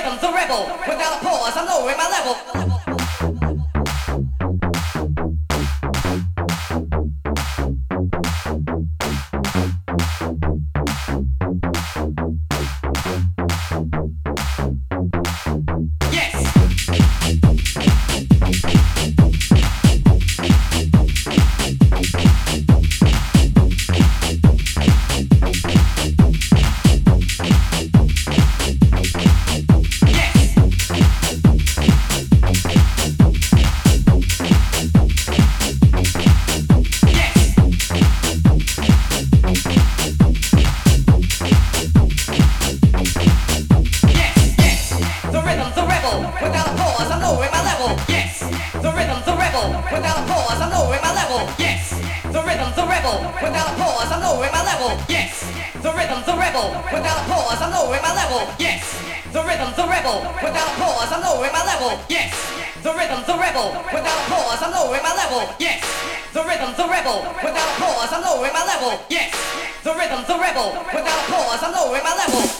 rhythm's a rebel. Without a pause, I'm lowering my level. Rebel. Without a pause, I'm lowering my level. Yes, the rhythm's a rebel. Without a pause, I'm lowering my level. Yes, the rhythm's a rebel. Without a pause, I'm lowering my level. Yes, the rhythm's a rebel. Without a pause, I'm lowering my level. Yes, the rhythm's a rebel. Without a pause, I'm lowering my level. Yes, the rhythm's a rebel. Without a pause, I'm lowering my level.